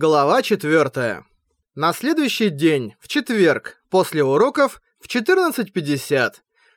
Глава 4. На следующий день, в четверг, после уроков, в 14.50,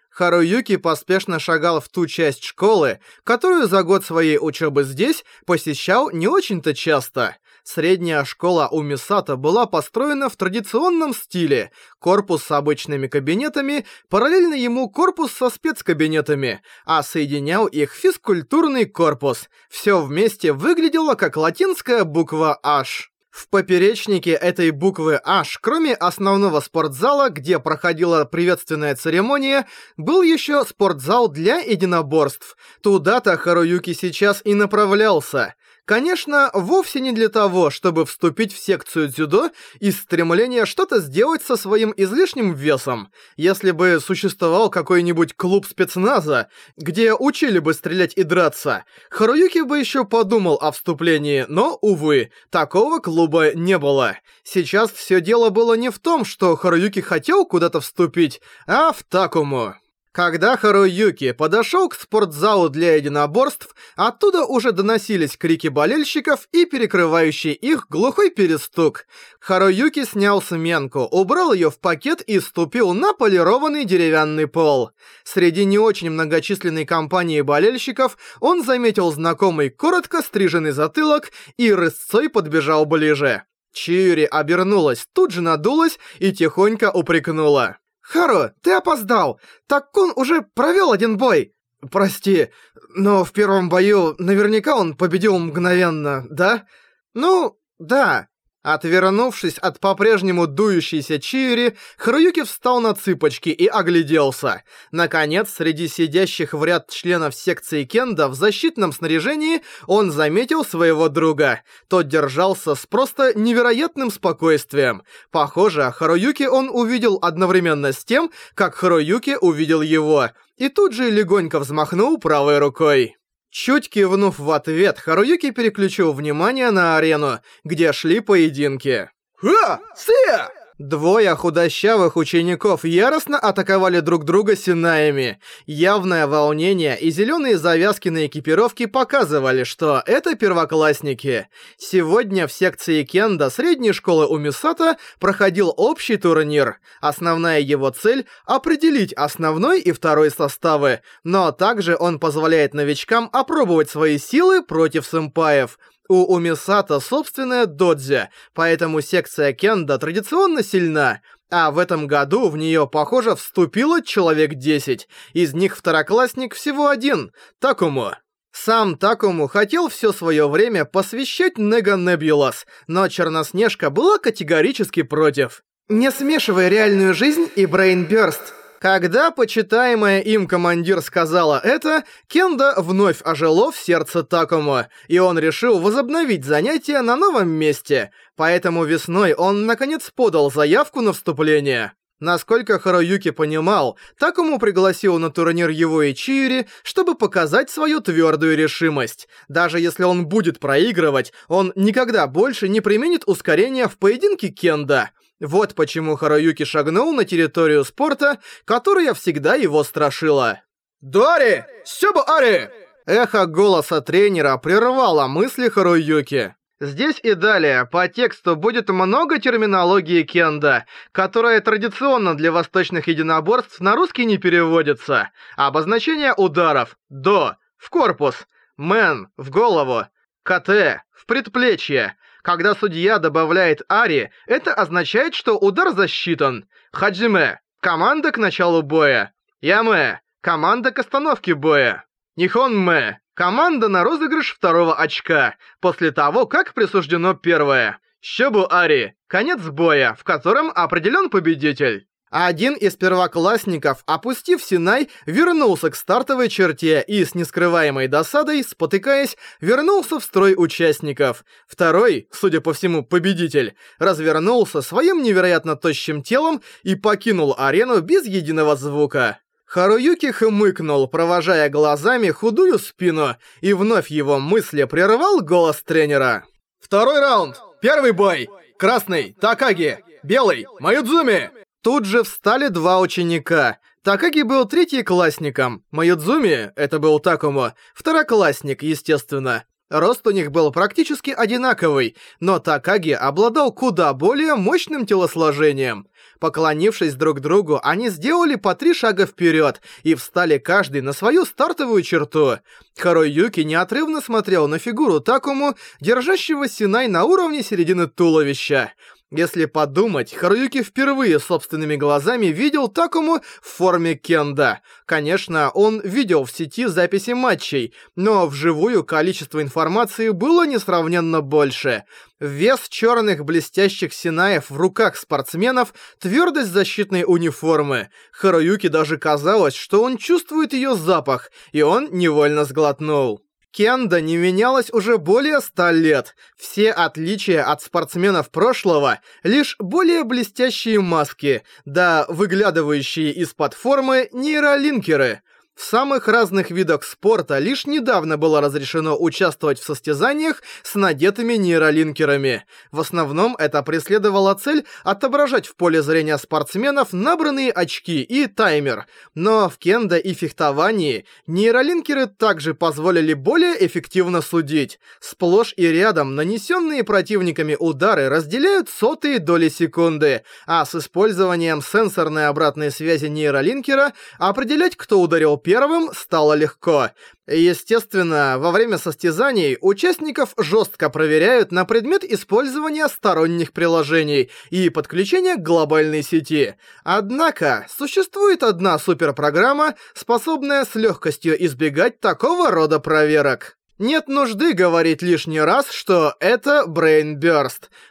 Харуюки поспешно шагал в ту часть школы, которую за год своей учебы здесь посещал не очень-то часто. Средняя школа у Мисата была построена в традиционном стиле. Корпус с обычными кабинетами, параллельно ему корпус со спецкабинетами, а соединял их физкультурный корпус. Все вместе выглядело как латинская буква «H». В поперечнике этой буквы H, кроме основного спортзала, где проходила приветственная церемония, был еще спортзал для единоборств. Туда-то Харуюки сейчас и направлялся. Конечно, вовсе не для того, чтобы вступить в секцию дзюдо из стремления что-то сделать со своим излишним весом. Если бы существовал какой-нибудь клуб спецназа, где учили бы стрелять и драться, Харуюки бы еще подумал о вступлении, но, увы, такого клуба не было. Сейчас все дело было не в том, что Харуюки хотел куда-то вступить, а в Такому. Когда Харуюки подошел к спортзалу для единоборств, оттуда уже доносились крики болельщиков и перекрывающий их глухой перестук. Харуюки снял сменку, убрал ее в пакет и ступил на полированный деревянный пол. Среди не очень многочисленной компании болельщиков он заметил знакомый коротко стриженный затылок и рысцой подбежал ближе. Чиури обернулась, тут же надулась и тихонько упрекнула. «Хару, ты опоздал! Так он уже провёл один бой!» «Прости, но в первом бою наверняка он победил мгновенно, да?» «Ну, да. Отвернувшись от по-прежнему дующейся Чиури, Харуюки встал на цыпочки и огляделся. Наконец, среди сидящих в ряд членов секции Кенда в защитном снаряжении он заметил своего друга. Тот держался с просто невероятным спокойствием. Похоже, Харуюки он увидел одновременно с тем, как Харуюки увидел его. И тут же легонько взмахнул правой рукой. Чуть кивнув в ответ, Харуюки переключил внимание на арену, где шли поединки. «Ха! Се!» Двое худощавых учеников яростно атаковали друг друга синаями. Явное волнение и зеленые завязки на экипировке показывали, что это первоклассники. Сегодня в секции кенда средней школы Умисата проходил общий турнир. Основная его цель — определить основной и второй составы, но также он позволяет новичкам опробовать свои силы против сэмпаев — у Умисата собственная додзи, поэтому секция кенда традиционно сильна, а в этом году в неё, похоже, вступило человек 10, из них второклассник всего один, Такому. Сам Такому хотел всё своё время посвящать Нега Небулас, но Черноснежка была категорически против. «Не смешивай реальную жизнь и Брейнбёрст», когда почитаемая им командир сказала это, Кенда вновь ожило в сердце Такому, и он решил возобновить занятия на новом месте, поэтому весной он наконец подал заявку на вступление. Насколько Харуюки понимал, Такому пригласил на турнир его и Чири, чтобы показать свою твердую решимость. Даже если он будет проигрывать, он никогда больше не применит ускорения в поединке Кенда. Вот почему Харуюки шагнул на территорию спорта, которая всегда его страшила. «Дуари! Сёба Ари!» Эхо голоса тренера прервало мысли Харуюки. Здесь и далее по тексту будет много терминологии кенда, которая традиционно для восточных единоборств на русский не переводится. Обозначение ударов «до» — в корпус, «мен» — в голову, «кт» — в предплечье, когда судья добавляет Ари, это означает, что удар засчитан. Хаджиме. Команда к началу боя. Яме. Команда к остановке боя. Нихонме. Команда на розыгрыш второго очка, после того, как присуждено первое. Щебу Ари. Конец боя, в котором определен победитель. Один из первоклассников, опустив Синай, вернулся к стартовой черте и с нескрываемой досадой, спотыкаясь, вернулся в строй участников. Второй, судя по всему, победитель, развернулся своим невероятно тощим телом и покинул арену без единого звука. Харуюки хмыкнул, провожая глазами худую спину, и вновь его мысли прервал голос тренера. «Второй раунд! Первый бой! Красный — Такаги! Белый — Маюдзуми!» Тут же встали два ученика. Такаги был третьеклассником, Маюдзуми, это был Такому, второклассник, естественно. Рост у них был практически одинаковый, но Такаги обладал куда более мощным телосложением. Поклонившись друг другу, они сделали по три шага вперед и встали каждый на свою стартовую черту. Харой неотрывно смотрел на фигуру Такому, держащего Синай на уровне середины туловища. Если подумать, Харуюки впервые собственными глазами видел Такому в форме Кенда. Конечно, он видел в сети записи матчей, но вживую количество информации было несравненно больше. Вес черных блестящих синаев в руках спортсменов, твердость защитной униформы. Харуюки даже казалось, что он чувствует ее запах, и он невольно сглотнул. Кенда не менялась уже более ста лет. Все отличия от спортсменов прошлого – лишь более блестящие маски, да выглядывающие из-под формы нейролинкеры – в самых разных видах спорта лишь недавно было разрешено участвовать в состязаниях с надетыми нейролинкерами. В основном это преследовало цель отображать в поле зрения спортсменов набранные очки и таймер. Но в кендо и фехтовании нейролинкеры также позволили более эффективно судить. Сплошь и рядом нанесенные противниками удары разделяют сотые доли секунды, а с использованием сенсорной обратной связи нейролинкера определять, кто ударил первым, стало легко. Естественно, во время состязаний участников жестко проверяют на предмет использования сторонних приложений и подключения к глобальной сети. Однако, существует одна суперпрограмма, способная с легкостью избегать такого рода проверок. Нет нужды говорить лишний раз, что это Brain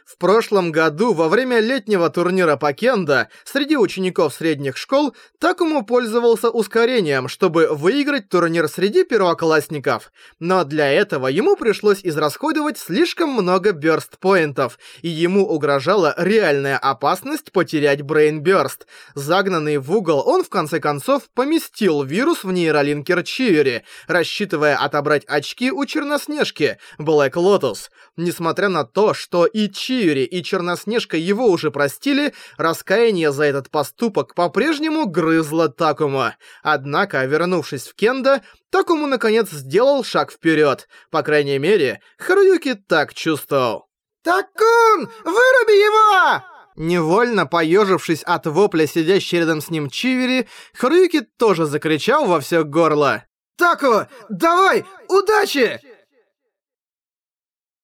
В прошлом году во время летнего турнира по кендо среди учеников средних школ Такому пользовался ускорением, чтобы выиграть турнир среди первоклассников. Но для этого ему пришлось израсходовать слишком много бёрст-поинтов, и ему угрожала реальная опасность потерять Брейнбёрст. Загнанный в угол, он в конце концов поместил вирус в нейролинкер Чиури, рассчитывая отобрать очки у у Черноснежки, Black Lotus. Несмотря на то, что и Чиури, и Черноснежка его уже простили, раскаяние за этот поступок по-прежнему грызло Такуму. Однако, вернувшись в кендо, Такуму наконец сделал шаг вперед. По крайней мере, Харуюки так чувствовал. «Такун, выруби его!» Невольно поежившись от вопля сидящей рядом с ним Чивери, Харуюки тоже закричал во все горло. Тако, давай, удачи!»